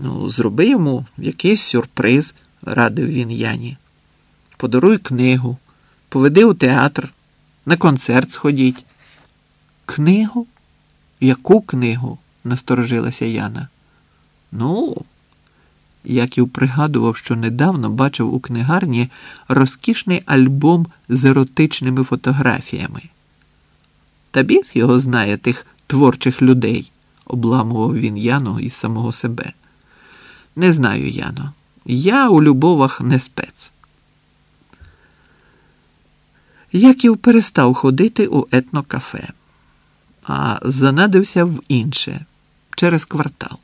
Ну, зроби йому якийсь сюрприз, радив він Яні. Подаруй книгу, поведи у театр, на концерт сходіть. Книгу? Яку книгу? насторожилася Яна. Ну, Яків пригадував, що недавно бачив у книгарні розкішний альбом з еротичними фотографіями. Та біс його знає тих творчих людей, обламував він Яну із самого себе. Не знаю, Яно. Я у любовах не спец. Яків перестав ходити у етнокафе, а занадився в інше через квартал.